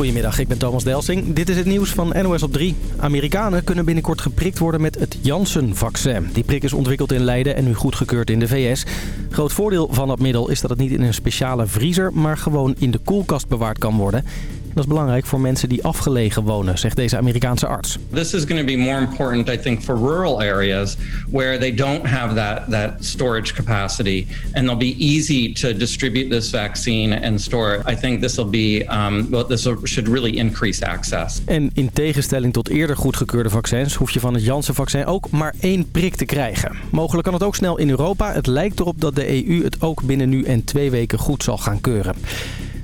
Goedemiddag, ik ben Thomas Delsing. Dit is het nieuws van NOS op 3. Amerikanen kunnen binnenkort geprikt worden met het Janssen-vaccin. Die prik is ontwikkeld in Leiden en nu goedgekeurd in de VS. Groot voordeel van dat middel is dat het niet in een speciale vriezer... maar gewoon in de koelkast bewaard kan worden. Dat is belangrijk voor mensen die afgelegen wonen, zegt deze Amerikaanse arts. This is going to be more important, I think, for rural areas where they don't have that, that storage capacity. And they'll be easy to distribute this vaccine and store it. I think this will be, um, well, this should really increase access. En in tegenstelling tot eerder goedgekeurde vaccins hoef je van het Janssen-vaccin ook maar één prik te krijgen. Mogelijk kan het ook snel in Europa. Het lijkt erop dat de EU het ook binnen nu en twee weken goed zal gaan keuren.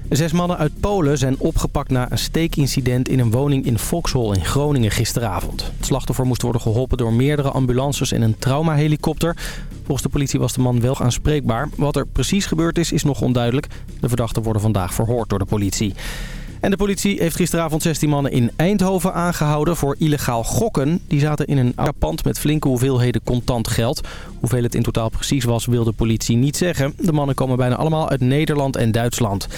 Zes mannen uit Polen zijn opgepakt na een steekincident in een woning in Vauxhall in Groningen gisteravond. Het slachtoffer moest worden geholpen door meerdere ambulances en een traumahelikopter. Volgens de politie was de man wel aanspreekbaar. Wat er precies gebeurd is, is nog onduidelijk. De verdachten worden vandaag verhoord door de politie. En de politie heeft gisteravond 16 mannen in Eindhoven aangehouden voor illegaal gokken. Die zaten in een pand met flinke hoeveelheden contant geld. Hoeveel het in totaal precies was, wil de politie niet zeggen. De mannen komen bijna allemaal uit Nederland en Duitsland.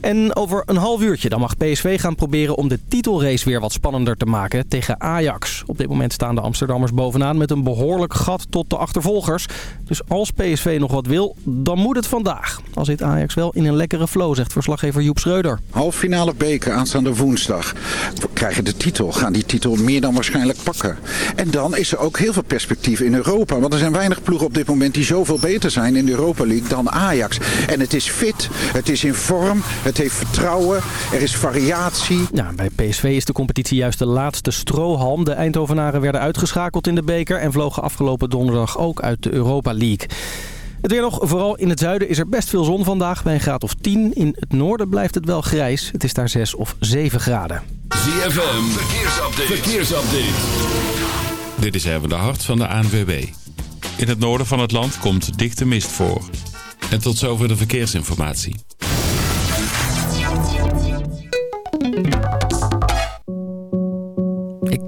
En over een half uurtje dan mag PSV gaan proberen om de titelrace weer wat spannender te maken tegen Ajax. Op dit moment staan de Amsterdammers bovenaan met een behoorlijk gat tot de achtervolgers. Dus als PSV nog wat wil, dan moet het vandaag. Al zit Ajax wel in een lekkere flow, zegt verslaggever Joep Schreuder. Halffinale beker aanstaande woensdag. We krijgen de titel, gaan die titel meer dan waarschijnlijk pakken. En dan is er ook heel veel perspectief in Europa. Want er zijn weinig ploegen op dit moment die zoveel beter zijn in de Europa League dan Ajax. En het is fit, het is in vorm, het heeft vertrouwen, er is variatie. Ja, bij PSV is de competitie juist de laatste strohalm. De Eindhovenaren werden uitgeschakeld in de beker en vlogen afgelopen donderdag ook uit de Europa League. Het weer nog, vooral in het zuiden is er best veel zon vandaag bij een graad of 10. In het noorden blijft het wel grijs. Het is daar 6 of 7 graden. ZFM, verkeersupdate. verkeersupdate. Dit is even de hart van de ANWB. In het noorden van het land komt dichte mist voor. En tot zover de verkeersinformatie.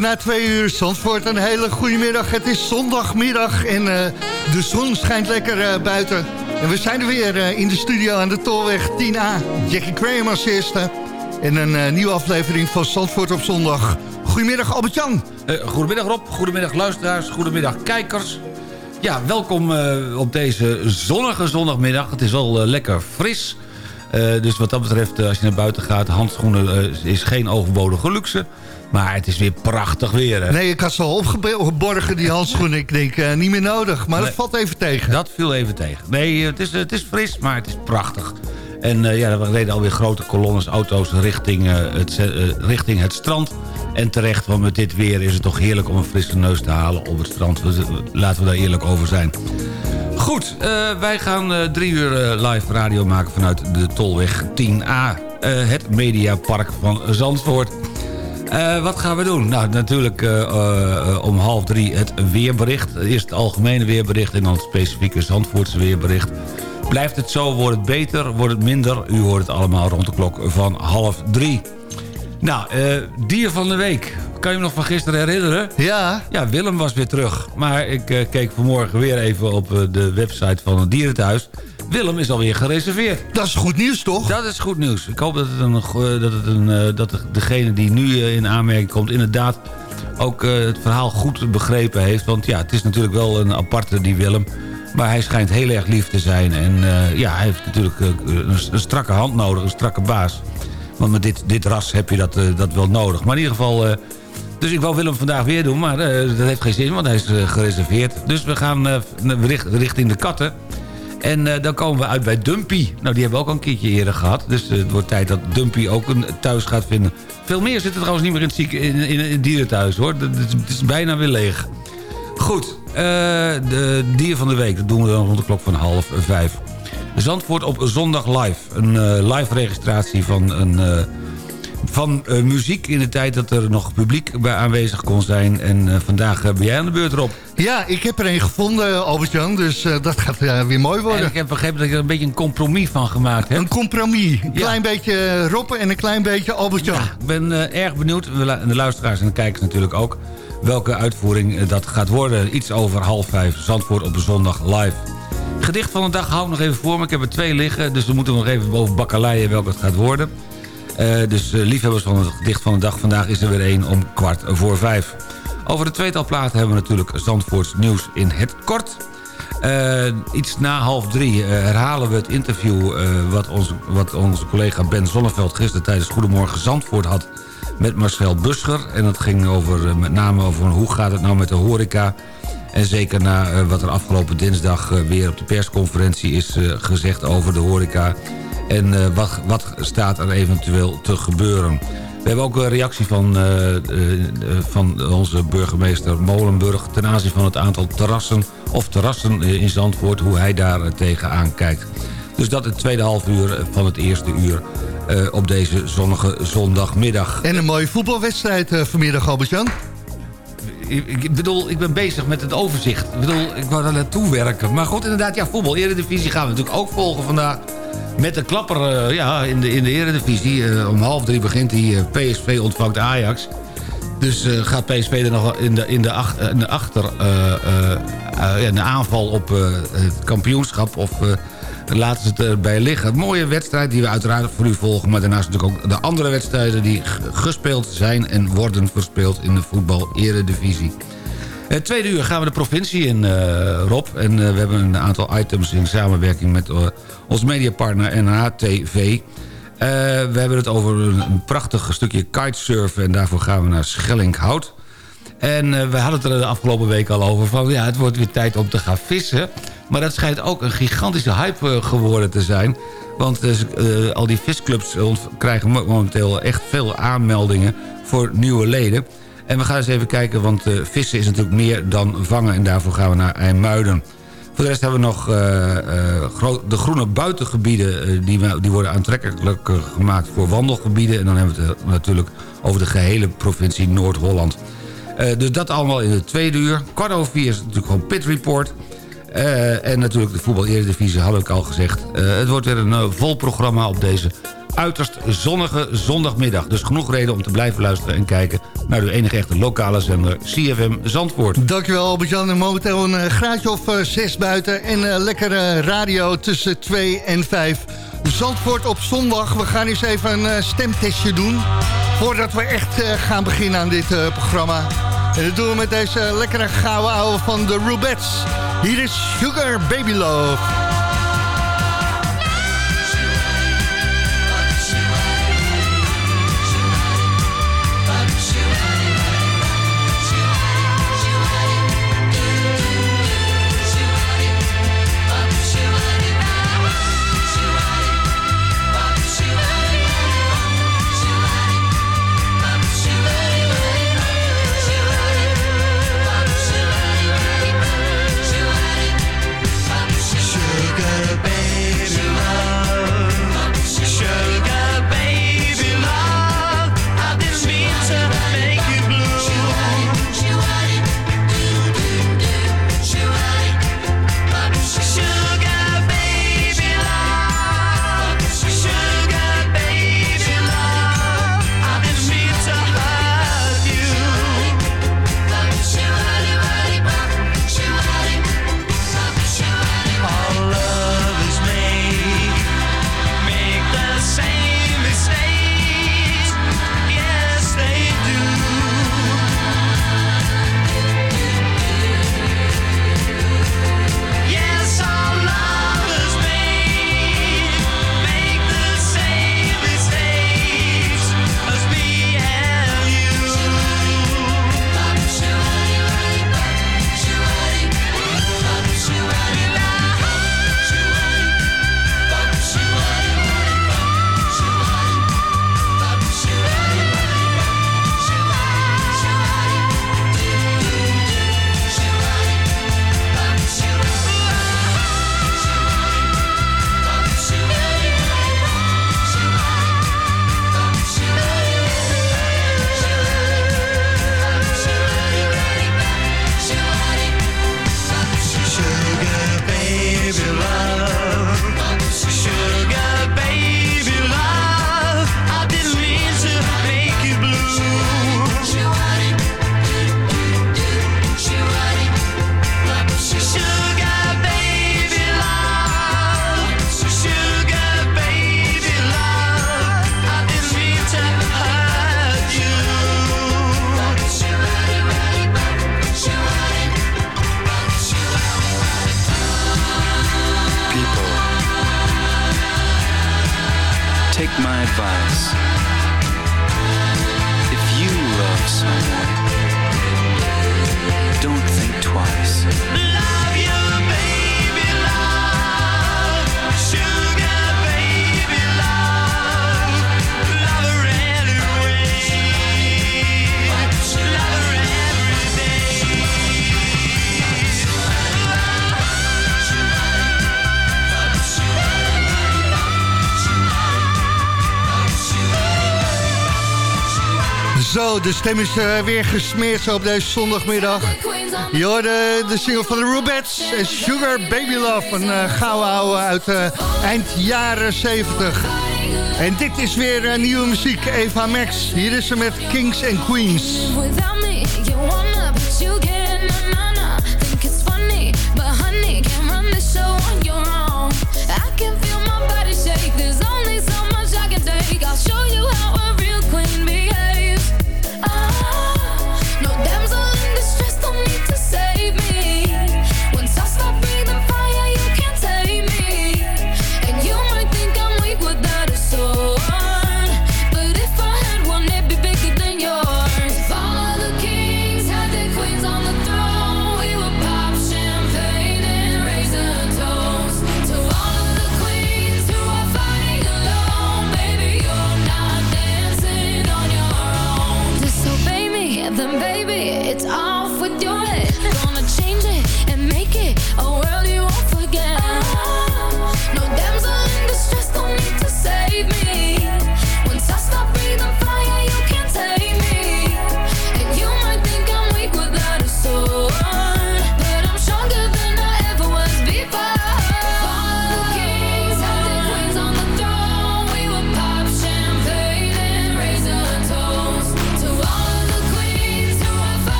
Na twee uur, Zandvoort, een hele goede middag. Het is zondagmiddag en uh, de zon schijnt lekker uh, buiten. En we zijn er weer uh, in de studio aan de Tolweg 10A. Jackie Graham als eerste. En een nieuwe aflevering van Zandvoort op zondag. Goedemiddag Albert-Jan. goedemiddag Rob, goedemiddag luisteraars, goedemiddag kijkers. Ja, welkom op deze zonnige zondagmiddag. Het is wel lekker fris. dus wat dat betreft, als je naar buiten gaat... handschoenen is geen overbodige luxe... Maar het is weer prachtig weer. Hè? Nee, ik had ze al opgeborgen, die handschoenen. Ik denk, uh, niet meer nodig. Maar dat valt even tegen. Dat viel even tegen. Nee, het is, het is fris, maar het is prachtig. En uh, ja, we reden alweer grote kolonnes auto's richting, uh, het, richting het strand. En terecht, want met dit weer is het toch heerlijk om een frisse neus te halen op het strand. Laten we daar eerlijk over zijn. Goed, wij gaan drie uur live radio maken vanuit de Tolweg 10A. het Mediapark van Zandvoort. Uh, wat gaan we doen? Nou, natuurlijk uh, uh, om half drie het weerbericht. Eerst het algemene weerbericht en dan het specifieke Zandvoortse weerbericht. Blijft het zo, wordt het beter, wordt het minder? U hoort het allemaal rond de klok van half drie. Nou, dier van de week. Kan je me nog van gisteren herinneren? Ja. Ja, Willem was weer terug. Maar ik keek vanmorgen weer even op de website van het dierenthuis... Willem is alweer gereserveerd. Dat is goed nieuws, toch? Dat is goed nieuws. Ik hoop dat, het een, eh, dat, het een, eh, dat degene die nu eh, in aanmerking komt... inderdaad ook het verhaal goed begrepen heeft. Want ja, het is natuurlijk wel een aparte, die Willem. Maar hij schijnt heel erg lief te zijn. En ja, hij heeft natuurlijk een, een, strakke hand nodig, een strakke baas. Want met dit, dit ras heb je dat, dat wel nodig. Maar in ieder geval... dus ik wou Willem vandaag weer doen, maar dat heeft geen zin, want hij is gereserveerd. Dus we gaan richting de katten. En uh, dan komen we uit bij Dumpy. Nou, die hebben we ook al een keertje eerder gehad. Dus uh, het wordt tijd dat Dumpy ook een thuis gaat vinden. Veel meer zitten trouwens niet meer in het, in, in, in het dierenthuis, hoor. Het is, bijna weer leeg. Goed, uh, de dier van de week. Dat doen we dan rond de klok van half vijf. Zandvoort op zondag live. Een live registratie van een van uh, muziek in de tijd dat er nog publiek bij aanwezig kon zijn. En uh, vandaag uh, ben jij aan de beurt, Rob. Ja, ik heb er een gevonden, Albert-Jan. Dus dat gaat weer mooi worden. En ik heb begrepen dat je er een beetje een compromis van gemaakt hebt. Een compromis. Een klein beetje Rob en een klein beetje Albert-Jan. Ja, ik ben erg benieuwd. De luisteraars en de kijkers natuurlijk ook. Welke uitvoering dat gaat worden. Iets over half vijf. Zandvoort op een zondag live. Gedicht van de dag hou ik nog even voor me. Ik heb er twee liggen. Dus we moeten nog even boven bakkeleien welke het gaat worden. Uh, dus uh, liefhebbers van het gedicht van de dag. Vandaag is er weer één om kwart voor vijf. Over de tweetal platen hebben we natuurlijk Zandvoorts nieuws in het kort. Uh, iets na half drie herhalen we het interview... wat, onze, wat onze collega Ben Zonneveld gisteren tijdens Goedemorgen Zandvoort had... met Marcel Buscher. En dat ging over, met name over hoe gaat het nou met de horeca... En zeker na wat er afgelopen dinsdag weer op de persconferentie is gezegd over de horeca en uh, wat, wat staat er eventueel te gebeuren? We hebben ook een reactie van, uh, uh, van onze burgemeester Molenburg... ten aanzien van het aantal terrassen of terrassen in Zandvoort... hoe hij daar tegenaan kijkt. Dus dat het tweede half uur van het eerste uur op deze zonnige zondagmiddag. En een mooie voetbalwedstrijd vanmiddag, Albert-Jan. Ik, bedoel, ik ben bezig met het overzicht. Ik bedoel, ik wou daar naartoe werken. Maar goed, inderdaad, ja, voetbal, Eredivisie gaan we natuurlijk ook volgen vandaag. Met de klapper uh, ja, in, de, in de eredivisie. Uh, om half drie begint hij. Uh, PSV ontvangt Ajax. Dus gaat PSV er nog in de, in de, ach, in de achter... aanval op het kampioenschap... of laten ze het erbij liggen. mooie wedstrijd die we uiteraard voor u volgen... maar daarnaast natuurlijk ook de andere wedstrijden... die gespeeld zijn en worden verspeeld in de voetbal-eredivisie. Het tweede uur gaan we de provincie in, Rob. En we hebben een aantal items in samenwerking met ons mediapartner NHTV. Uh, we hebben het over een, prachtig stukje kitesurfen... en daarvoor gaan we naar Schellinghout. En uh, we hadden het er de afgelopen week al over... van ja, het wordt weer tijd om te gaan vissen. Maar dat schijnt ook een gigantische hype uh, geworden te zijn. Want uh, al die visclubs krijgen momenteel echt veel aanmeldingen... voor nieuwe leden. En we gaan eens even kijken, want vissen is natuurlijk meer dan vangen... en daarvoor gaan we naar IJmuiden. Voor de rest hebben we nog de groene buitengebieden... Die, die worden aantrekkelijk gemaakt voor wandelgebieden. En dan hebben we het natuurlijk over de gehele provincie Noord-Holland. Dus dat allemaal in het tweede uur. Kwart over vier is natuurlijk gewoon Pit Report... en natuurlijk de voetbal eredivisie had ik al gezegd. het wordt weer een vol programma op deze uiterst zonnige zondagmiddag. Dus genoeg reden om te blijven luisteren en kijken... naar uw enige echte lokale zender CFM Zandvoort. Dankjewel Albert-Jan. Momenteel een graadje of zes buiten en lekkere radio tussen 2 en 5. Zandvoort op zondag. We gaan eens even een stemtestje doen... voordat we echt gaan beginnen aan dit programma. En dat doen we met deze lekkere gouden ouwe van de Rubettes. Hier is Sugar Baby Love. Oh, de stem is eh, weer gesmeerd zo op deze zondagmiddag. Je hoorde de single van de Rubettes en Sugar Baby Love. Een uh, gouden ouwe uit eh, eind jaren 70. En dit is weer nieuwe muziek, Eva Max. Hier is ze met Kings and Queens. I'll show you how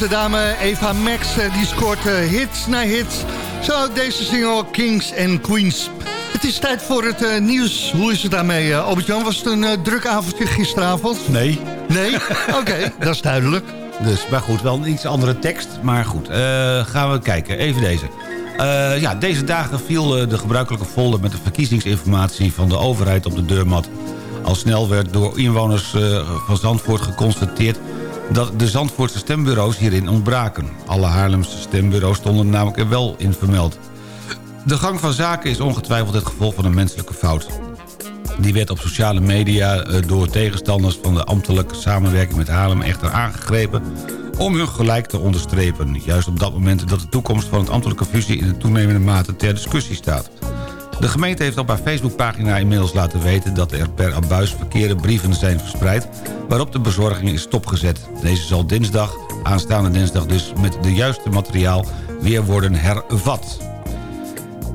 Deze dame Eva Max eh, die scoort uh, hits na hits. Zo deze single Kings and Queens. Het is tijd voor het uh, nieuws. Hoe is het daarmee, uh, Albert-Jan? Was het een uh, druk avondje gisteravond? Nee. Nee? Oké, dat is duidelijk. Dus, maar goed, wel een iets andere tekst. Maar goed, gaan we kijken. Even deze. ja, deze dagen viel de gebruikelijke folder met de verkiezingsinformatie van de overheid op de deurmat. Al snel werd door inwoners van Zandvoort geconstateerd dat de Zandvoortse stembureaus hierin ontbraken. Alle Haarlemse stembureaus stonden namelijk er wel in vermeld. De gang van zaken is ongetwijfeld het gevolg van een menselijke fout. Die werd op sociale media eh, door tegenstanders van de ambtelijke samenwerking met Haarlem echter aangegrepen om hun gelijk te onderstrepen. Juist op dat moment dat de toekomst van het ambtelijke fusie in de toenemende mate ter discussie staat. De gemeente heeft op haar Facebookpagina inmiddels laten weten... dat er per abuis verkeerde brieven zijn verspreid... waarop de bezorging is stopgezet. Deze zal dinsdag, aanstaande dinsdag dus... met de juiste materiaal weer worden hervat.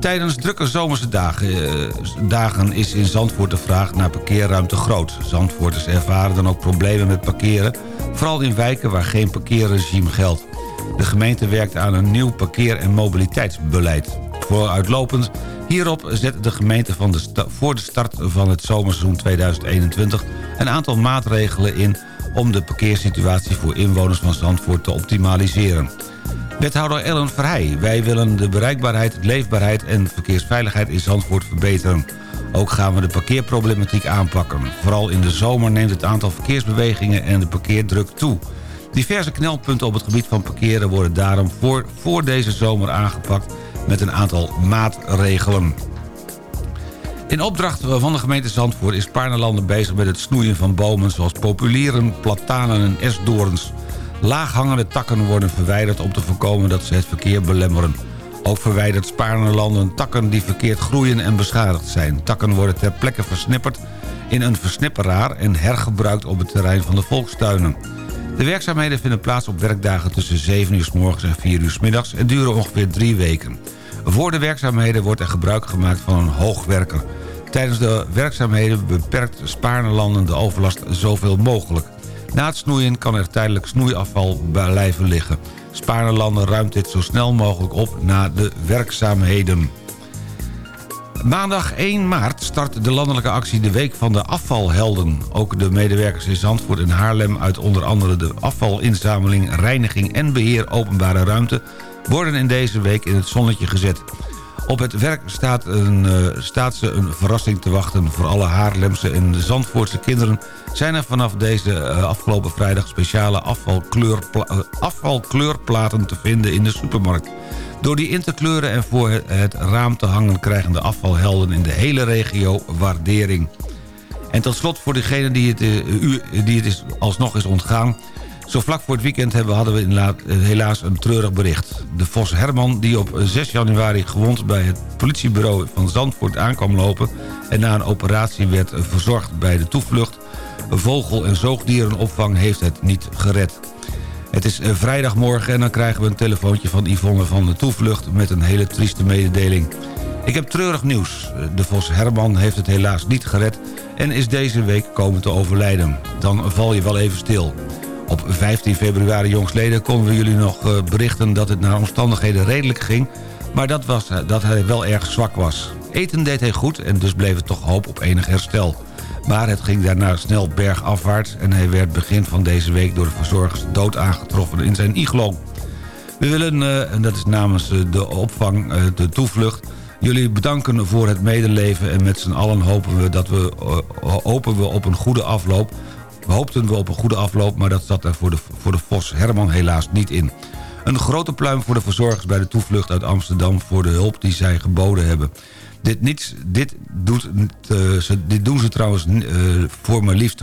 Tijdens drukke zomerse dagen, eh, dagen is in Zandvoort de vraag naar parkeerruimte groot. Zandvoorters ervaren dan ook problemen met parkeren... vooral in wijken waar geen parkeerregime geldt. De gemeente werkt aan een nieuw parkeer- en mobiliteitsbeleid. Vooruitlopend Hierop zet de gemeente van de voor de start van het zomerseizoen 2021... een aantal maatregelen in om de parkeersituatie voor inwoners van Zandvoort te optimaliseren. Wethouder Ellen Verheij, wij willen de bereikbaarheid, leefbaarheid en verkeersveiligheid in Zandvoort verbeteren. Ook gaan we de parkeerproblematiek aanpakken. Vooral in de zomer neemt het aantal verkeersbewegingen en de parkeerdruk toe. Diverse knelpunten op het gebied van parkeren worden daarom voor, voor deze zomer aangepakt met een aantal maatregelen. In opdracht van de gemeente Zandvoort is Paarnelanden bezig met het snoeien van bomen... zoals populieren, platanen en esdoorns. Laaghangende takken worden verwijderd om te voorkomen dat ze het verkeer belemmeren. Ook verwijdert Spaarnelanden takken die verkeerd groeien en beschadigd zijn. Takken worden ter plekke versnipperd in een versnipperaar... en hergebruikt op het terrein van de volkstuinen. De werkzaamheden vinden plaats op werkdagen tussen 7 uur s morgens en 4 uur s middags... en duren ongeveer drie weken. Voor de werkzaamheden wordt er gebruik gemaakt van een hoogwerker. Tijdens de werkzaamheden beperkt Spaarnelanden de overlast zoveel mogelijk. Na het snoeien kan er tijdelijk snoeiafval blijven liggen. Spaarnelanden ruimt dit zo snel mogelijk op na de werkzaamheden. Maandag 1 maart start de landelijke actie De Week van de Afvalhelden. Ook de medewerkers in Zandvoort en Haarlem uit onder andere de afvalinzameling, reiniging en beheer openbare ruimte worden in deze week in het zonnetje gezet. Op het werk staat, een, uh, staat ze een verrassing te wachten. Voor alle Haarlemse en Zandvoortse kinderen... zijn er vanaf deze uh, afgelopen vrijdag speciale afvalkleurpla uh, afvalkleurplaten te vinden in de supermarkt. Door die in te kleuren en voor het, raam te hangen... krijgen de afvalhelden in de hele regio waardering. En tot slot voor degene die het, die het is, alsnog is ontgaan... Zo vlak voor het weekend hebben, hadden we helaas een treurig bericht. De Vos Herman, die op 6 januari gewond bij het politiebureau van Zandvoort aankwam lopen... en na een operatie werd verzorgd bij de toevlucht... vogel- en zoogdierenopvang heeft het niet gered. Het is eh, vrijdagmorgen en dan krijgen we een telefoontje van Yvonne van de toevlucht... met een hele trieste mededeling. Ik heb treurig nieuws. De Vos Herman heeft het helaas niet gered... en is deze week komen te overlijden. Dan val je wel even stil. Op 15 februari jongsleden konden we jullie nog eh, berichten dat het naar omstandigheden redelijk ging... maar dat, was, eh, dat hij wel erg zwak was. Eten deed hij goed en dus bleef het toch hoop op enig herstel. Maar het ging daarna snel bergafwaarts... en hij werd begin van deze week door de verzorgers dood aangetroffen in zijn iglo. We willen, eh, en dat is namens de opvang, de toevlucht... jullie bedanken voor het medeleven en met z'n allen hopen we, dat we, hopen we op een goede afloop We hoopten wel op een goede afloop, maar dat zat er voor de, voor de Vos Herman helaas niet in. Een grote pluim voor de verzorgers bij de toevlucht uit Amsterdam... voor de hulp die zij geboden hebben. Dit, niets, dit, doet, uh, ze, dit doen ze trouwens uh, voor maar liefst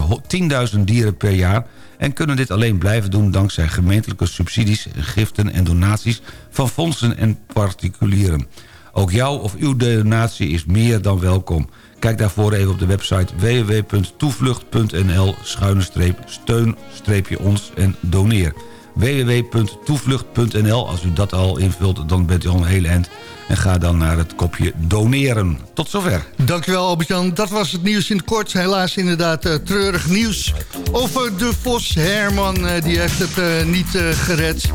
10.000 dieren per jaar... en kunnen dit alleen blijven doen dankzij gemeentelijke subsidies, giften en donaties... van fondsen en particulieren. Ook jouw of uw donatie is meer dan welkom. Kijk daarvoor even op de website www.toevlucht.nl-steun-ons en doneer www.toevlucht.nl. Als u dat al invult, dan bent u al een hele eind. En ga dan naar het kopje doneren. Tot zover. Dankjewel Albert-Jan. Dat was het nieuws in het kort. Helaas inderdaad uh, treurig nieuws over de Vos Herman. Uh, die heeft het uh, niet gered.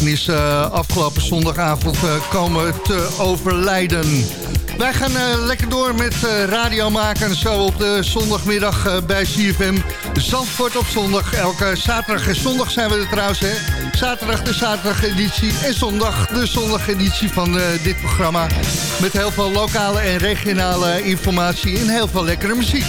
En is afgelopen zondagavond komen te overlijden. Wij gaan uh, lekker door met uh, radio maken. Zo op de zondagmiddag uh, bij CFM. Zandvoort op zondag. Elke zaterdag en zondag zijn we er trouwens. Hè? Zaterdag de zaterdageditie en zondag de zondageditie van dit programma. Met heel veel lokale en regionale informatie en heel veel lekkere muziek.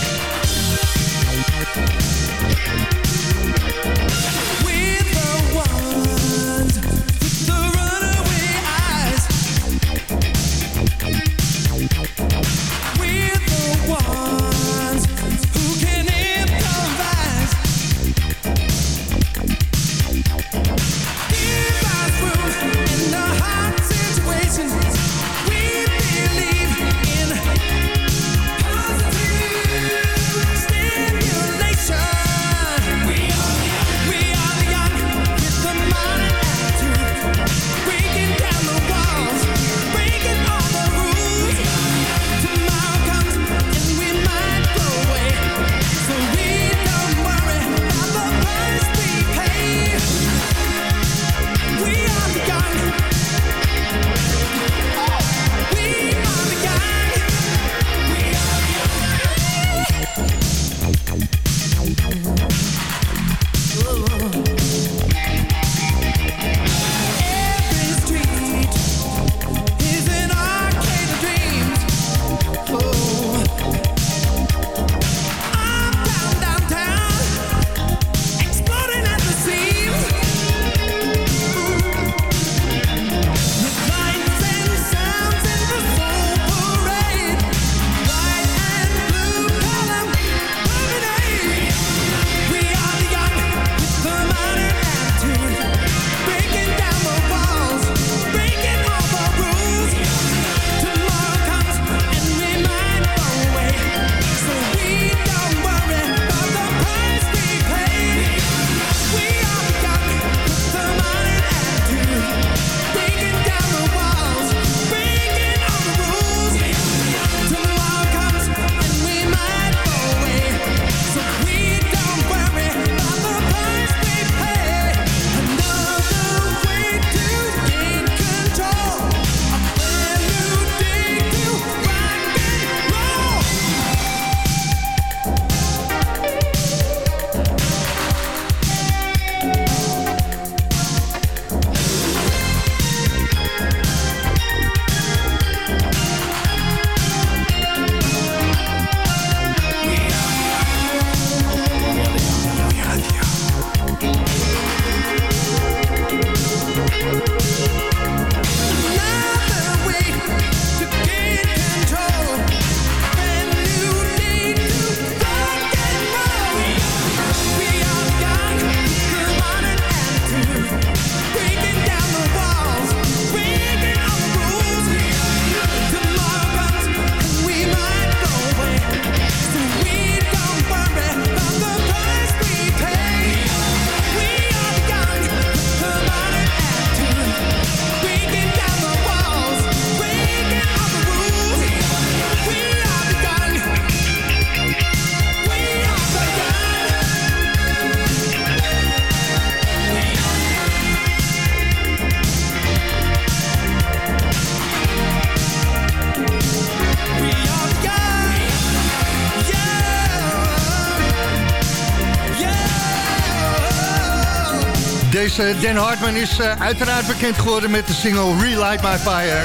Deze Dan Hartman is uh, uiteraard bekend geworden met de single Relight My Fire.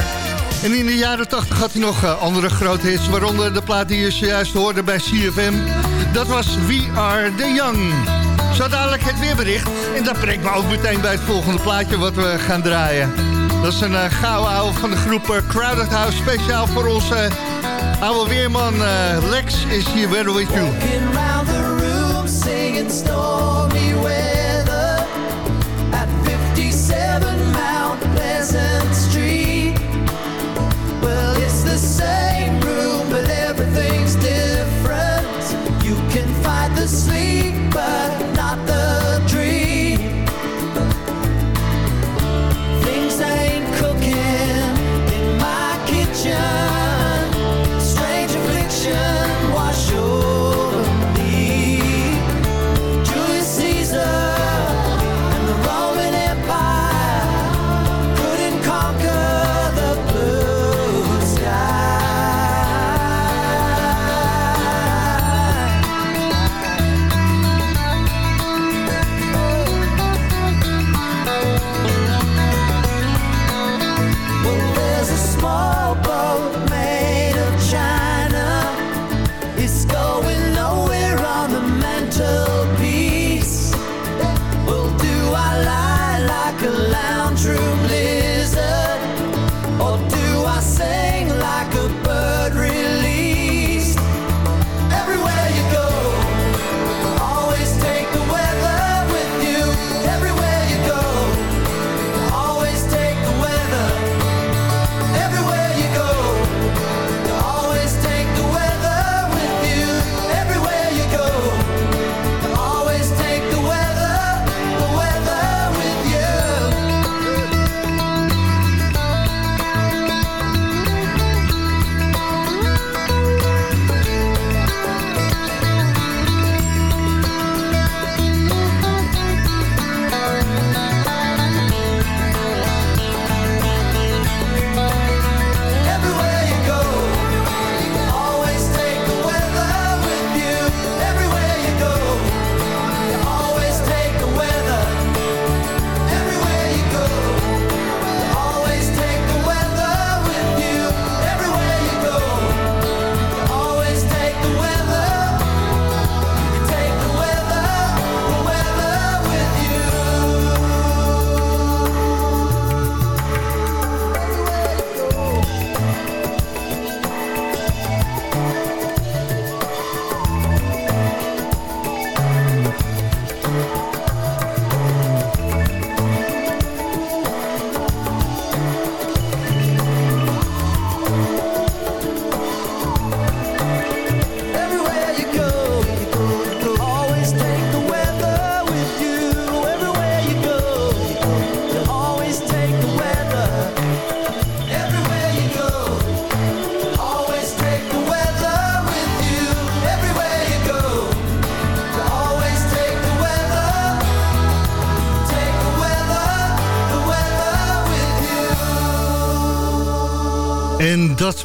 En in de jaren 80 had hij nog uh, andere grote hits, waaronder de plaat die je zojuist hoorde bij CFM. Dat was We Are The Young. Zo dadelijk het weerbericht. En dat brengt me ook meteen bij het volgende plaatje wat we gaan draaien. Dat is een gouden ouwe van de groep Crowded House. Speciaal voor onze oude weerman Lex is hier weer with you. Sleep, but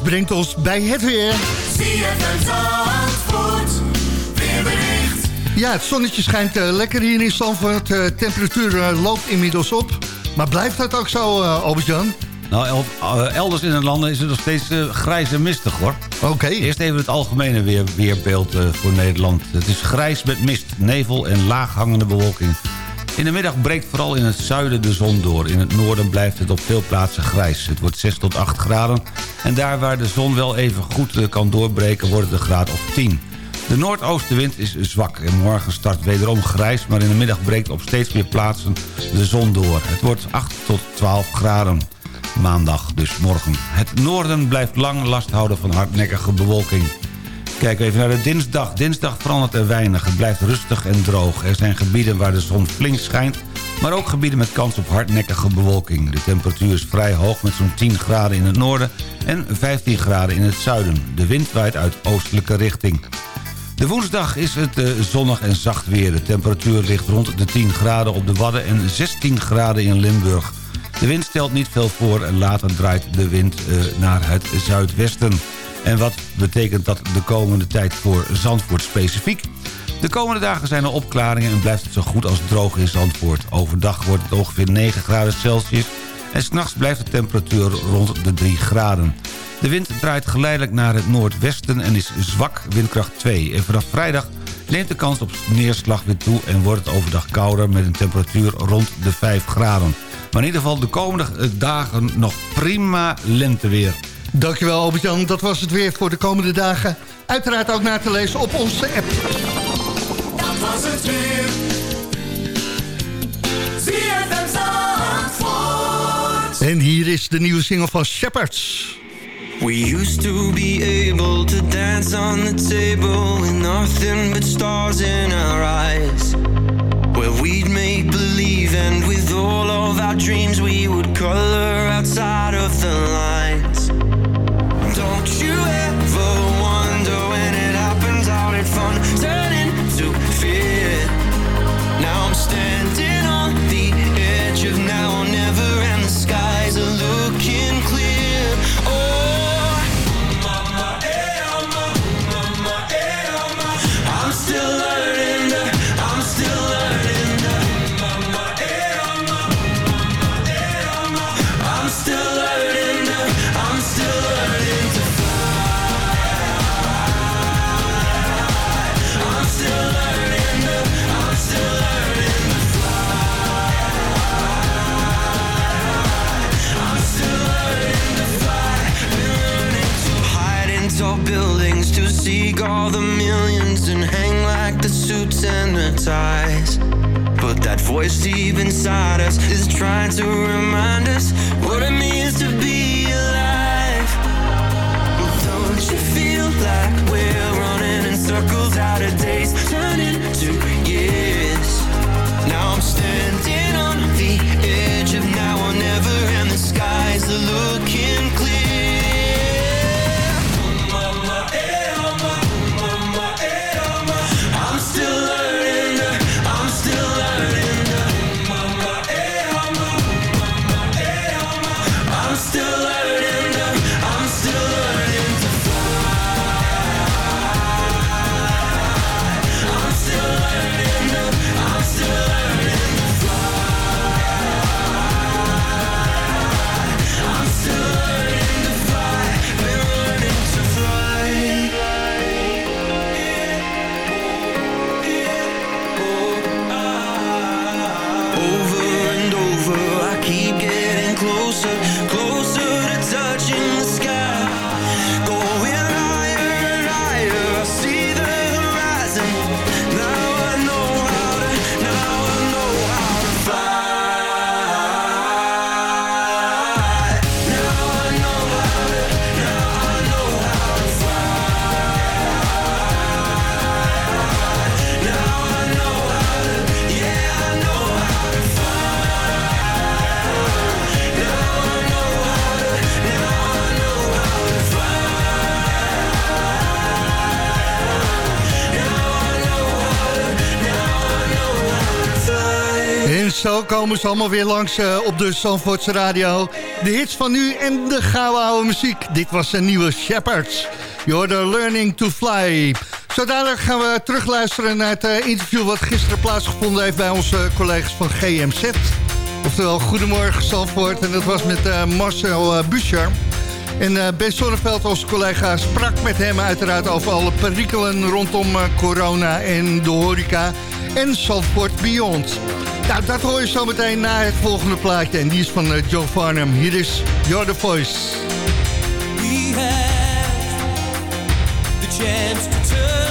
brengt ons bij het weer. Ja, het zonnetje schijnt eh, lekker hier in Zandvoort. De temperatuur eh, loopt inmiddels op. Maar blijft dat ook zo, Albert-Jan? Nou, el- eh, elders in het land is het nog steeds eh, grijs en mistig, hoor. Oké. Eerst even het algemene weer, weerbeeld eh, voor Nederland. Het is grijs met mist, nevel en laaghangende bewolking. In de middag breekt vooral in het zuiden de zon door. In het noorden blijft het op veel plaatsen grijs. Het wordt 6 tot 8 graden. En daar waar de zon wel even goed eh, kan doorbreken... wordt het een graad of 10. De noordoostenwind is zwak en morgen start wederom grijs... maar in de middag breekt op steeds meer plaatsen de zon door. Het wordt 8 tot 12 graden. Maandag dus morgen. Het noorden blijft lang last houden van hardnekkige bewolking. Kijk even naar de dinsdag. Dinsdag verandert er weinig. Het blijft rustig en droog. Er zijn gebieden waar de zon flink schijnt... maar ook gebieden met kans op hardnekkige bewolking. De temperatuur is vrij hoog met zo'n 10 graden in het noorden... en 15 graden in het zuiden. De wind waait uit oostelijke richting. De woensdag is het eh, zonnig en zacht weer. De temperatuur ligt rond de 10 graden op de Wadden en 16 graden in Limburg. De wind stelt niet veel voor en later draait de wind eh, naar het zuidwesten. En wat betekent dat de komende tijd voor Zandvoort specifiek? De komende dagen zijn er opklaringen en blijft het zo goed als droog in Zandvoort. Overdag wordt het ongeveer 9 graden Celsius en s'nachts blijft de temperatuur rond de 3 graden. De wind draait geleidelijk naar het noordwesten en is zwak windkracht 2. En vanaf vrijdag neemt de kans op neerslag weer toe... en wordt het overdag kouder met een temperatuur rond de 5 graden. Maar in ieder geval de komende dagen nog prima lenteweer. Dankjewel Albert-Jan, dat was het weer voor de komende dagen. Uiteraard ook na te lezen op onze app. Dat was het weer. En hier is de nieuwe single van Shepherds. We used to be able to dance on the table with nothing but stars in our eyes. Where we'd make believe and with all of our dreams we would color outside of the lines. Don't you ever wonder when it happens how did fun seek all the millions and hang like the suits and the ties. But that voice deep inside us is trying to remind us what it means to be alive. Don't you feel like we're running in circles out of days, turning to komen ze allemaal weer langs uh, op de Zandvoortse radio. De hits van nu en de gouden oude muziek. Dit was een nieuwe Shepherds. You're learning to fly. Zo dadelijk gaan we terugluisteren naar het uh, interview... wat gisteren plaatsgevonden heeft bij onze collega's van GMZ. Oftewel, Goedemorgen Zandvoort. En dat was met uh, Marcel Buscher. En Ben Sonneveld, onze collega, sprak met hem uiteraard... over alle perikelen rondom corona en de horeca... en Zandvoort Beyond. Nou, dat hoor je zo meteen na het volgende plaatje. En die is van uh, Joe Farnham. Hier is You're the Voice. The chance to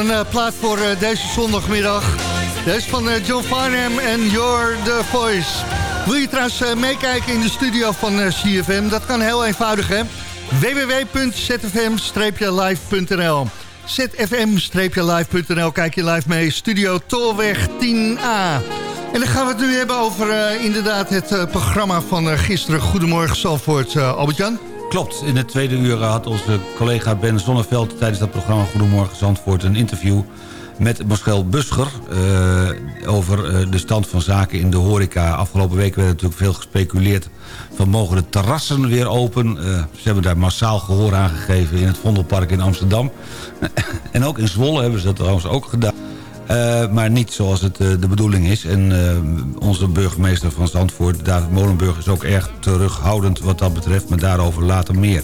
een uh, plaat voor uh, deze zondagmiddag. Deze van uh, John Farnham en You're the Voice. Wil je trouwens meekijken in de studio van CFM? Dat kan heel eenvoudig, hè? www.zfm-live.nl zfm-live.nl Kijk je live mee. Studio Tolweg 10A. En dan gaan we het nu hebben over inderdaad het programma van gisteren. Goedemorgen Salvoort, Albert-Jan. Klopt, in het tweede uur had onze collega Ben Zonneveld... tijdens dat programma Goedemorgen Zandvoort een interview met Marcel Buscher... Uh, over uh, de stand van zaken in de horeca. Afgelopen week werd natuurlijk veel gespeculeerd... van mogen de terrassen weer open. Uh, ze hebben daar massaal gehoor aan gegeven in het Vondelpark in Amsterdam. en ook in Zwolle hebben ze dat trouwens ook gedaan. Uh, maar niet zoals het uh, de bedoeling is. En uh, onze burgemeester van Zandvoort, David Molenburg... is ook erg terughoudend wat dat betreft, maar daarover later meer.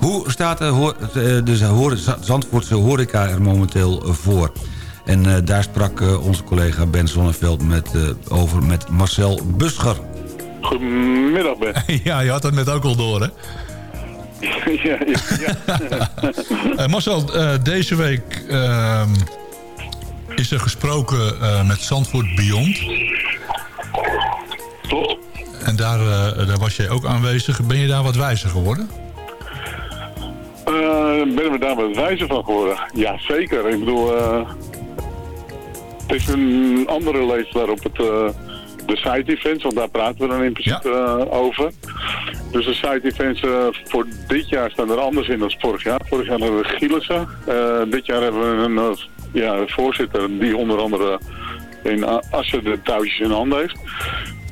Hoe staat de, de Zandvoortse horeca er momenteel voor? En daar sprak onze collega Ben Zonneveld met, over met Marcel Buscher. Goedemiddag, Ben. ja, je had dat net ook al door, hè? ja, ja. ja. Marcel, deze week ehm, is er gesproken uh, met Zandvoort Beyond. Klopt. En daar, uh, daar was jij ook aanwezig. Ben je daar wat wijzer geworden? Uh, ben we daar wat wijzer van geworden? Ja, zeker. Ik bedoel, het is een andere leeftijd op het, de side events, want daar praten we dan in principe ja. over. Dus de side events voor dit jaar staan er anders in dan vorig jaar. Vorig jaar hadden we Gielissen. dit jaar hebben we een ja, voorzitter die onder andere in Assen de touwtjes in handen heeft.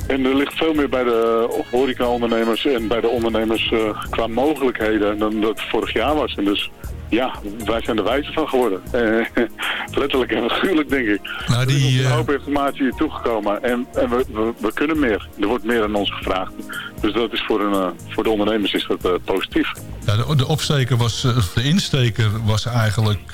En er ligt veel meer bij de horeca-ondernemers en bij de ondernemers uh, qua mogelijkheden dan dat vorig jaar was. En dus ja, wij zijn er wijzer van geworden. Uh, letterlijk en figuurlijk, denk ik. Nou, die, er is een hoop informatie hier toegekomen en, en we, we, we, kunnen meer. Er wordt meer aan ons gevraagd. Dus dat is voor, een, uh, voor de ondernemers is dat uh, positief. Ja, de, de opsteker was, de insteker was eigenlijk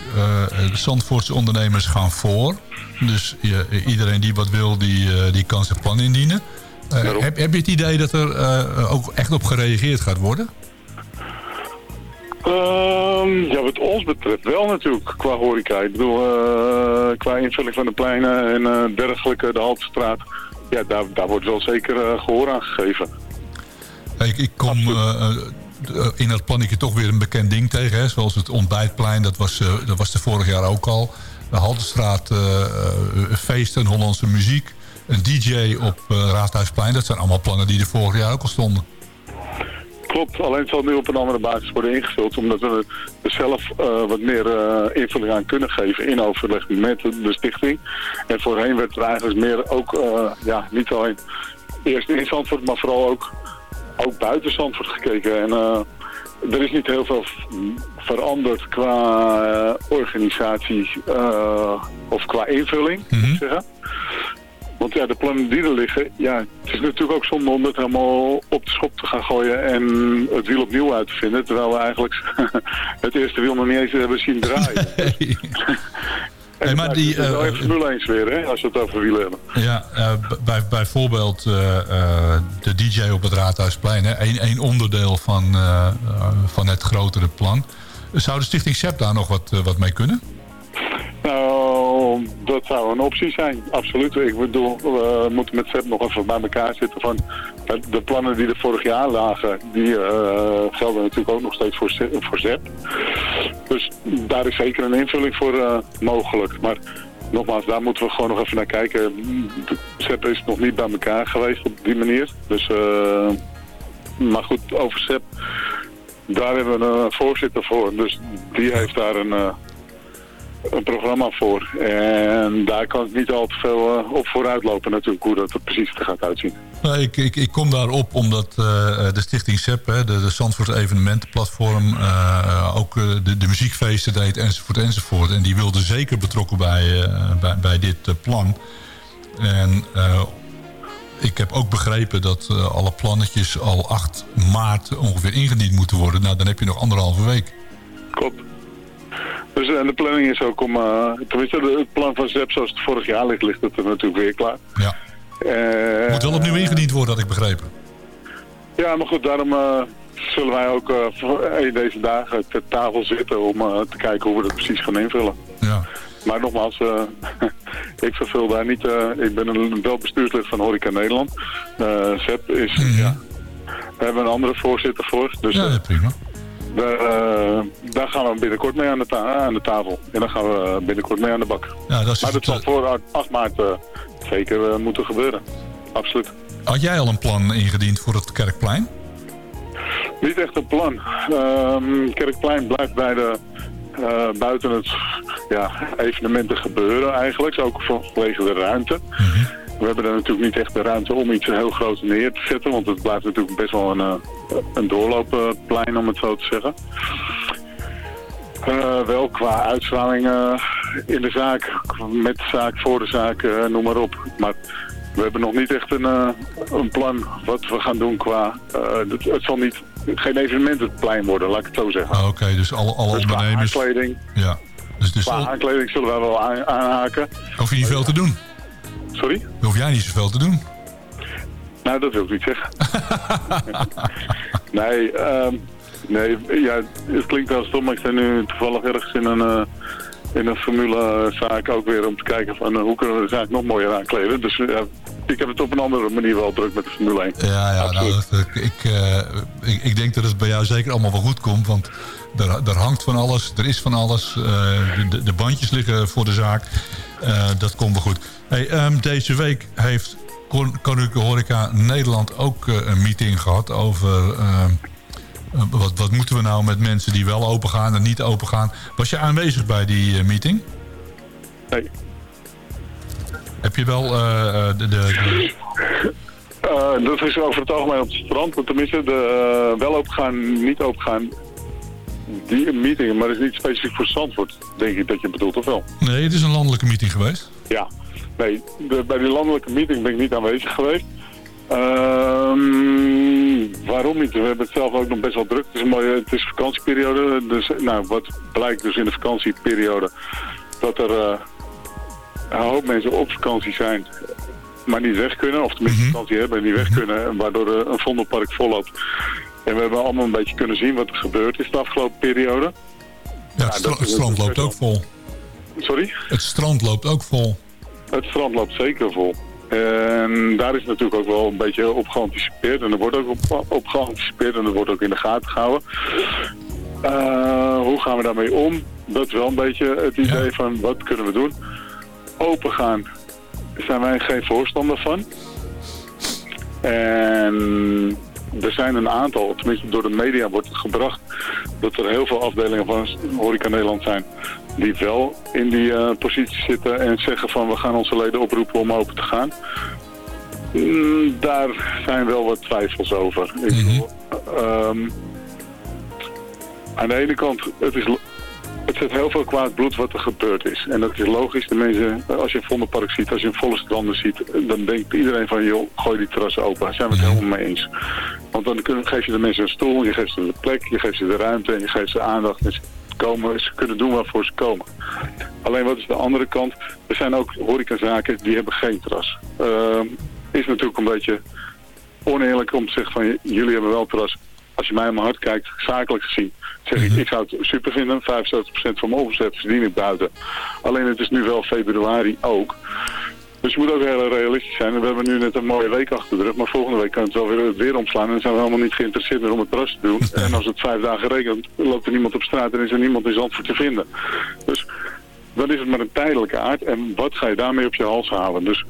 de Zandvoortse ondernemers gaan voor. Dus je, iedereen die wat wil, die, die kan zijn plan indienen. heb, heb je het idee dat er ook echt op gereageerd gaat worden? Um, ja, wat ons betreft wel natuurlijk, qua horeca. Ik bedoel, uh, qua invulling van de pleinen en uh, dergelijke, de Haltestraat. Ja, daar, daar wordt wel zeker uh, gehoor aan gegeven. Ik, ik kom in dat plannetje toch weer een bekend ding tegen. Hè? Zoals het ontbijtplein, dat was, dat was er vorig jaar ook al. De Haltestraat, feesten, Hollandse muziek. Een DJ op Raadhuisplein. Dat zijn allemaal plannen die er vorig jaar ook al stonden. Klopt, alleen het zal nu op een andere basis worden ingevuld. Omdat we er zelf uh, wat meer uh, invulling aan kunnen geven in overleg met de stichting. En voorheen werd er eigenlijk meer ook, uh, ja, niet alleen eerst in Zandvoort, maar vooral ook, ook buiten Zandvoort gekeken. En er is niet heel veel veranderd qua organisatie of qua invulling, mm -hmm. zeggen. Want ja, de plannen die er liggen, ja, het is natuurlijk ook zonde om het helemaal op de schop te gaan gooien en het wiel opnieuw uit te vinden. Terwijl we eigenlijk het eerste wiel nog niet eens hebben zien draaien. Nee. maar die, uh, Formule 1 weer, hè, als we het over wielen hebben. Ja, uh, bij, bijvoorbeeld de DJ op het Raadhuisplein. Hè, een, een onderdeel van, van het grotere plan. Zou de Stichting SEP daar nog wat, wat mee kunnen? Nou, dat zou een optie zijn, absoluut. Ik bedoel, we moeten met ZEP nog even bij elkaar zitten van de plannen die er vorig jaar lagen, die uh, gelden natuurlijk ook nog steeds voor, voor ZEP. Dus daar is zeker een invulling voor uh, mogelijk. Maar nogmaals, daar moeten we gewoon nog even naar kijken. ZEP is nog niet bij elkaar geweest op die manier. Dus, maar goed, over ZEP, daar hebben we een voorzitter voor. Dus die heeft daar een een programma voor. En daar kan ik niet al te veel uh, op vooruit lopen natuurlijk, hoe dat er precies gaat uitzien. Nou, ik, ik, ik kom daarop omdat uh, de stichting SEP, hè, de, de Zandvoort evenementenplatform, uh, ook de, de muziekfeesten deed enzovoort enzovoort. En die wilde zeker betrokken bij, bij, bij, dit plan. En ik heb ook begrepen dat alle plannetjes al 8 maart ongeveer ingediend moeten worden. Nou, dan heb je nog anderhalve week. Klopt. Dus en de planning is ook om, uh, tenminste het plan van ZEP zoals het vorig jaar ligt, ligt het er natuurlijk weer klaar. Ja. Uh, Moet wel opnieuw ingediend worden, had ik begrepen. Ja, maar goed, daarom uh, zullen wij ook in deze dagen ter tafel zitten om te kijken hoe we dat precies gaan invullen. Ja. Maar nogmaals, uh, ik vervul daar niet... Uh, ik ben een, wel bestuurslid van Horeca Nederland. Uh, Zep is... -hmm. ja, we hebben een andere voorzitter voor. Dus, ja, prima. We, daar gaan we binnenkort mee aan de, aan de, tafel. En dan gaan we binnenkort mee aan de bak. Ja, dat is maar dat zal voor 8 maart zeker moeten gebeuren. Absoluut. Had jij al een plan ingediend voor het Kerkplein? Niet echt een plan. Um, Kerkplein blijft bij de, buiten het ja, evenementen gebeuren eigenlijk, ook vanwege de ruimte. Mm -hmm. We hebben er natuurlijk niet echt de ruimte om iets heel groot neer te zetten, want het blijft natuurlijk best wel een, een doorloopplein om het zo te zeggen. Uh, wel qua uitstraling uh, in de zaak, met de zaak, voor de zaak, uh, noem maar op. Maar we hebben nog niet echt een, een plan wat we gaan doen qua... Het, het, zal niet, geen evenementenplein worden, laat ik het zo zeggen. Ah, Oké, okay, dus alle, alle dus ondernemers... Qua aankleding, ja. dus, dus qua aankleding zullen wij wel aan, aanhaken. Hoef je niet veel te doen? Sorry? Hoef jij niet zoveel te doen? Nou, dat wil ik niet zeggen. nee, um, nee ja, het klinkt wel stom, maar ik sta nu toevallig ergens in een, uh, in een formulezaak ook weer om te kijken van uh, hoe kunnen we de zaak nog mooier aankleden. Dus uh, ik heb het op een andere manier wel druk met de Formule 1. Ja, ja nou, dat, ik, ik, ik denk dat het bij jou zeker allemaal wel goed komt, want er, er hangt van alles, er is van alles, de, de, bandjes liggen voor de zaak. Dat komt wel goed. Hey, um, deze week heeft Koninklijke Horeca Nederland ook uh, een meeting gehad over... Uh, wat, wat moeten we nou met mensen die wel open gaan en niet open gaan. Was je aanwezig bij die meeting? Nee. Heb je wel de... de, de... dat is over het algemeen op het strand. Want tenminste, de wel open gaan, niet open gaan die meeting, maar dat is niet specifiek voor Zandvoort, denk ik dat je bedoelt, of wel? Nee, het is een landelijke meeting geweest. Ja, nee, de, bij die landelijke meeting ben ik niet aanwezig geweest. Um, waarom niet? We hebben het zelf ook nog best wel druk. Het is een mooie, het is vakantieperiode. Dus, nou, wat blijkt dus in de vakantieperiode, dat er uh, een hoop mensen op vakantie zijn, maar niet weg kunnen. Of tenminste mm -hmm. vakantie hebben en niet weg kunnen, waardoor uh, een vondelpark volloopt. En we hebben allemaal een beetje kunnen zien wat er gebeurd is de afgelopen periode. Ja, het, stra het strand loopt ook vol. Sorry? Het strand loopt ook vol. Het strand loopt zeker vol. En daar is natuurlijk ook wel een beetje op geanticipeerd. En er wordt ook op, op geanticipeerd en er wordt ook in de gaten gehouden. Uh, hoe gaan we daarmee om? Dat is wel een beetje het idee ja. van wat kunnen we doen. Open gaan zijn wij geen voorstander van. En er zijn een aantal, tenminste door de media wordt het gebracht, dat er heel veel afdelingen van Horeca Nederland zijn die wel in die uh, positie zitten en zeggen van we gaan onze leden oproepen om open te gaan. Mm, daar zijn wel wat twijfels over. Mm -hmm. um, aan de ene kant, het is het zet heel veel kwaad bloed wat er gebeurd is. En dat is logisch. De mensen, als je een Vondelpark ziet, als je een volle stranden ziet, dan denkt iedereen van, joh, gooi die terrassen open. Daar zijn we het helemaal mee eens. Want dan geef je de mensen een stoel, je geeft ze de plek, je geeft ze de ruimte en je geeft ze aandacht. En ze, komen, ze kunnen doen waarvoor ze komen. Alleen wat is de andere kant? Er zijn ook horecazaken die hebben geen terras. Uh, is natuurlijk een beetje oneerlijk om te zeggen van, jullie hebben wel terras. Als je mij aan mijn hart kijkt, zakelijk gezien, zeg ik, ik zou het super vinden. 75% van mijn omzet verdien ik buiten. Alleen het is nu wel februari ook. Dus je moet ook heel realistisch zijn. We hebben nu net een mooie week achter de rug. Maar volgende week kan het wel weer, weer omslaan. En zijn we helemaal niet geïnteresseerd meer om het terras te doen. En als het vijf dagen regent, loopt er niemand op straat en is er niemand in Zandvoort te vinden. Dus dan is het maar een tijdelijke aard. En wat ga je daarmee op je hals halen? Dus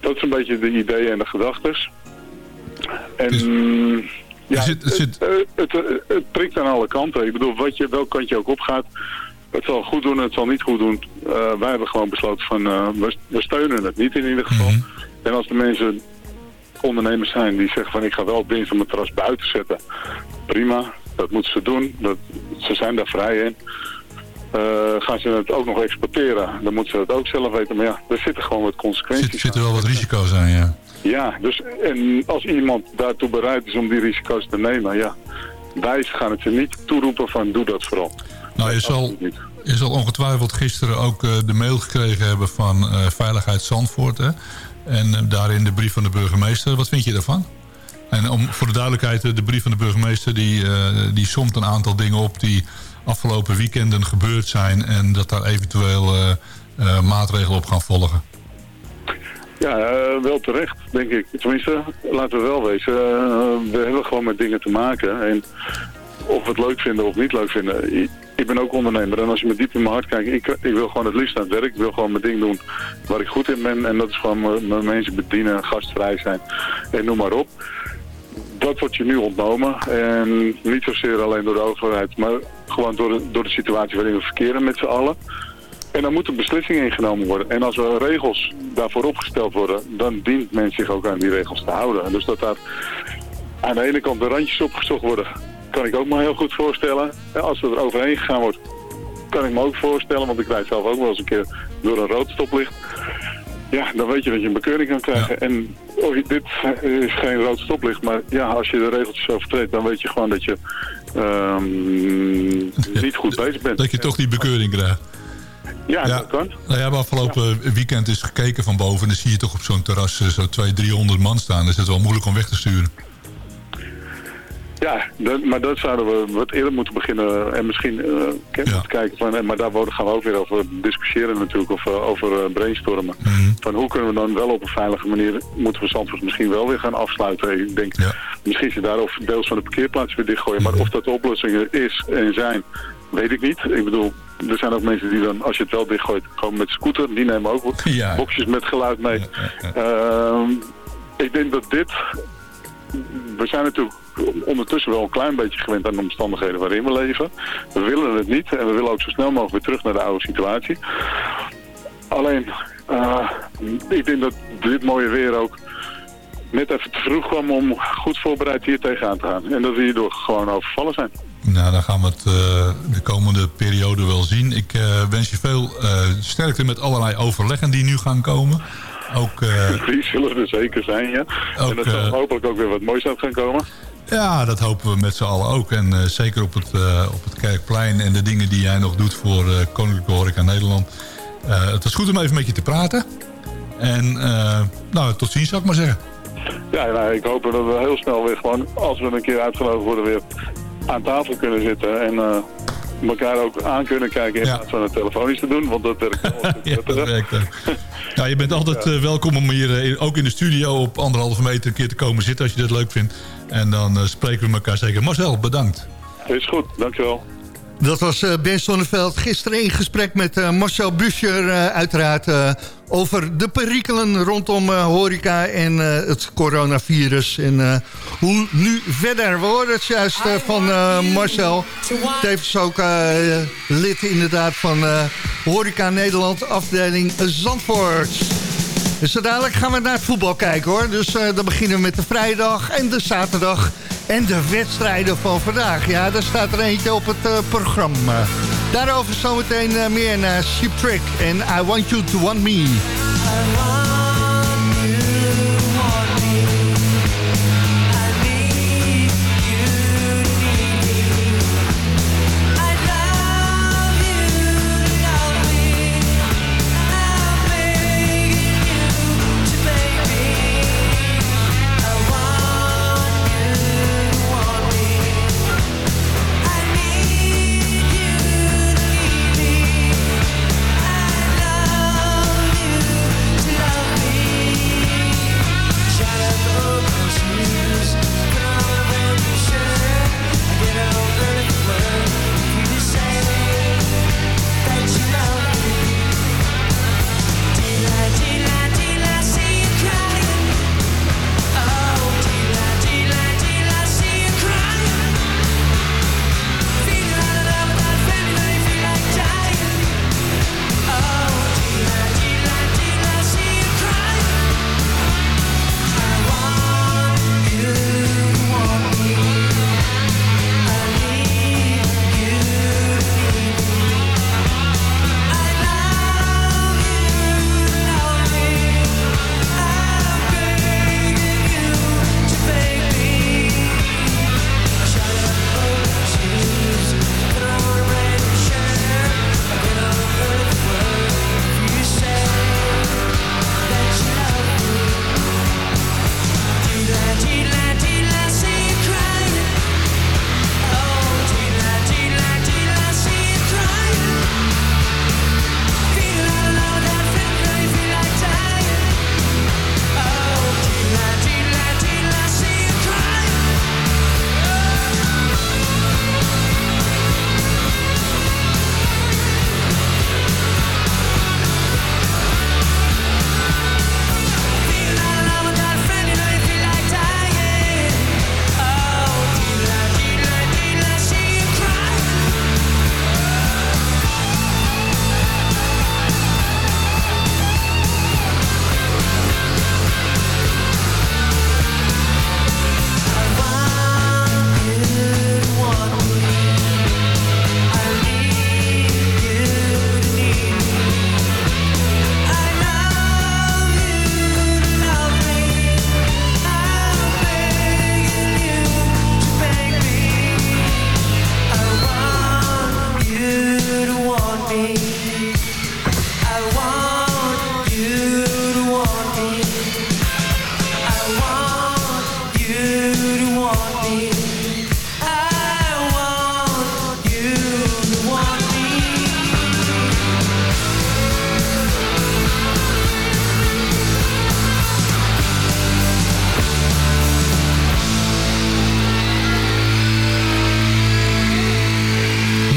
dat is een beetje de ideeën en de gedachtes. En... Ja, het, het, het, het, het, prikt aan alle kanten. Ik bedoel, wat je, welk kant je ook opgaat, het zal goed doen, het zal niet goed doen. Uh, wij hebben gewoon besloten van, uh, we, we, steunen het niet in ieder geval. Mm -hmm. En als de mensen ondernemers zijn die zeggen van, ik ga wel dienst om mijn terras buiten zetten. Prima, dat moeten ze doen. Dat, ze zijn daar vrij in. Uh, gaan ze het ook nog exporteren, dan moeten ze het ook zelf weten. Maar ja, er zitten gewoon wat consequenties Zit, zitten wel wat risico's aan, ja. Ja, dus en als iemand daartoe bereid is om die risico's te nemen, ja, wij gaan het je niet toeroepen van doe dat vooral. Nou, je zal, je zal ongetwijfeld gisteren ook uh, de mail gekregen hebben van uh, Veiligheid Zandvoort. Hè? En uh, daarin de brief van de burgemeester. Wat vind je daarvan? En om, voor de duidelijkheid, de brief van de burgemeester die, die somt een aantal dingen op die afgelopen weekenden gebeurd zijn... en dat daar eventueel maatregelen op gaan volgen. Ja, wel terecht, denk ik. Tenminste, laten we wel wezen. we hebben gewoon met dingen te maken. En of we het leuk vinden of niet leuk vinden. Ik ben ook ondernemer en als je me diep in mijn hart kijkt, ik, ik wil gewoon het liefst aan het werk. Ik wil gewoon mijn ding doen waar ik goed in ben. En dat is gewoon mijn mensen bedienen, gastvrij zijn en noem maar op. Dat wordt je nu ontnomen. En niet zozeer alleen door de overheid, maar gewoon door door de situatie waarin we verkeren met z'n allen. En dan moeten beslissingen ingenomen worden. En als er regels daarvoor opgesteld worden, dan dient men zich ook aan die regels te houden. Dus dat daar aan de ene kant de randjes opgezocht worden kan ik ook me heel goed voorstellen. Als er overheen gegaan wordt, kan ik me ook voorstellen, want ik rijd zelf ook wel eens een keer door een rood stoplicht. Ja, dan weet je dat je een bekeuring kan krijgen. En oh, dit is geen rood stoplicht, maar ja, als je de regeltjes overtreedt, dan weet je gewoon dat je um, niet goed bezig bent. Dat je toch die bekeuring krijgt. Ja, dat kan. Nou ja, afgelopen weekend is gekeken van boven... en dan zie je toch op zo'n terras eh, zo 200, 300 man staan. Het is wel moeilijk om weg te sturen. Ja, maar dat zouden we wat eerder moeten beginnen en misschien uh, kijken van, maar daar gaan we ook weer over discussiëren natuurlijk, of uh, over brainstormen. Mhm. Van hoe kunnen we dan wel op een veilige manier, moeten we Zandvoort misschien wel weer gaan afsluiten. Ik denk, misschien ze daar of deels van de parkeerplaats weer dichtgooien, maar mhm. of dat de oplossingen is en zijn, weet ik niet. Ik bedoel, er zijn ook mensen die dan, als je het wel dichtgooit, gewoon met scooter, die nemen ook ja. boxjes met geluid mee. Ehm, ik denk dat dit, we zijn natuurlijk ondertussen wel een klein beetje gewend aan de omstandigheden waarin we leven. We willen het niet en we willen ook zo snel mogelijk weer terug naar de oude situatie. Alleen, uh, ik denk dat dit mooie weer ook net even te vroeg kwam om goed voorbereid hier tegenaan te gaan. En dat we hierdoor gewoon overvallen zijn. Nou, dan gaan we het uh, de komende periode wel zien. Ik uh, wens je veel sterkte met allerlei overleggen die nu gaan komen. Ook, die zullen er zeker zijn, ja. Ook, en dat zal hopelijk ook weer wat moois uit gaan komen. Ja, dat hopen we met z'n allen ook. En uh, zeker op het, uh, op het Kerkplein en de dingen die jij nog doet voor uh, Koninklijke Horeca Nederland. het was goed om even met je te praten. En nou, tot ziens zou ik maar zeggen. Ja, nou, ik hoop dat we heel snel weer gewoon, als we een keer uitgenodigd worden, weer aan tafel kunnen zitten. En elkaar ook aan kunnen kijken in plaats van het telefonisch te doen. Want dat werkt wel ja, dat werkt ook. Ja, je bent altijd welkom om hier ook in de studio op anderhalve meter een keer te komen zitten als je dat leuk vindt. En dan spreken we elkaar zeker. Marcel, bedankt. Is goed, dankjewel. Dat was uh, Ben Sonneveld gisteren in gesprek met uh, Marcel Buscher uiteraard... over de perikelen rondom horeca en het coronavirus. En hoe nu verder. We horen het juist van Marcel. Tevens ook lid inderdaad van Horeca Nederland afdeling Zandvoort. Dus dadelijk gaan we naar het voetbal kijken hoor. Dus dan beginnen we met de vrijdag en de zaterdag. En de wedstrijden van vandaag. Ja, daar staat er eentje op het uh, programma. Daarover zometeen uh, meer naar Sheep Trick en I Want You To Want Me.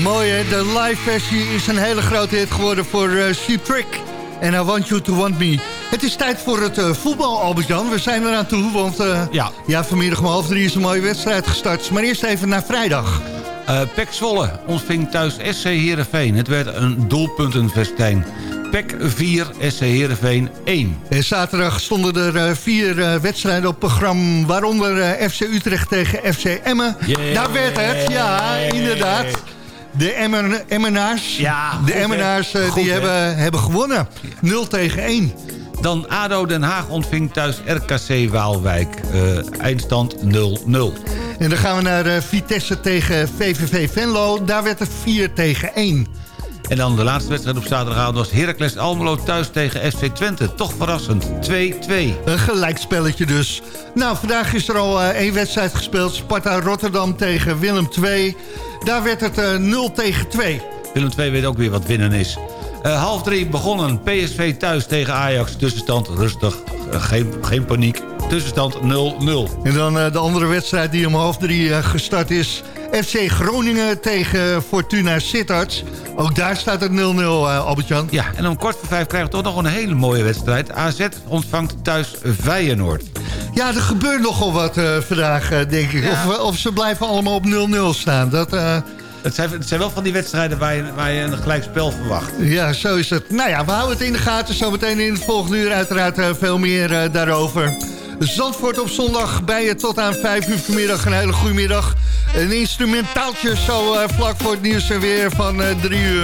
Mooie, De live versie is een hele grote hit geworden voor eh, uh, C-Trick. En I Want You To Want Me. Het is tijd voor het uh, voetbal, Albert-Jan. We zijn eraan toe, want uh, ja. ja, vanmiddag om half drie is een mooie wedstrijd gestart. Maar eerst even naar vrijdag. Uh, Pek Zwolle ontving thuis SC Heerenveen. Het werd een doelpuntenfestijn. PEC 4, SC Heerenveen 1. En zaterdag stonden er vier wedstrijden op programma... waaronder FC Utrecht tegen FC Emmen. Yeah. Daar werd het, ja, inderdaad. De Emmen, Emmenaars, ja, de Emmenaars die hebben, hebben gewonnen. 0 tegen 1. Dan ADO Den Haag ontving thuis RKC Waalwijk. eindstand 0-0. En dan gaan we naar Vitesse tegen VVV Venlo. Daar werd het 4 tegen 1. En dan de laatste wedstrijd op zaterdagavond was Heracles Almelo thuis tegen FC Twente. Toch verrassend, 2-2. Een gelijkspelletje dus. Nou, vandaag is er al uh, één wedstrijd gespeeld. Sparta Rotterdam tegen Willem 2. Daar werd het uh, eh, 0 tegen 2. Willem 2 weet ook weer wat winnen is. Uh, half drie begonnen. PSV thuis tegen Ajax. Tussenstand rustig. geen, geen paniek. Tussenstand 0-0. En dan de andere wedstrijd die om half drie gestart is. FC Groningen tegen Fortuna Sittard. Ook daar staat het 0-0, uh, Albert-Jan. Ja, en om kort voor vijf krijgen we toch nog een hele mooie wedstrijd. AZ ontvangt thuis Feyenoord. Ja, er gebeurt nogal wat vandaag, denk ik. Of, of, ze blijven allemaal op 0-0 staan. Dat... Het zijn, wel van die wedstrijden waar je, waar je een gelijkspel verwacht. Ja, zo is het. Nou ja, we houden het in de gaten. Zometeen in het volgende uur uiteraard veel meer daarover. Zandvoort op zondag bij je tot aan 5 uur vanmiddag. Een hele goede middag. Een instrumentaaltje zo uh, vlak voor het nieuws en weer van 3 uh,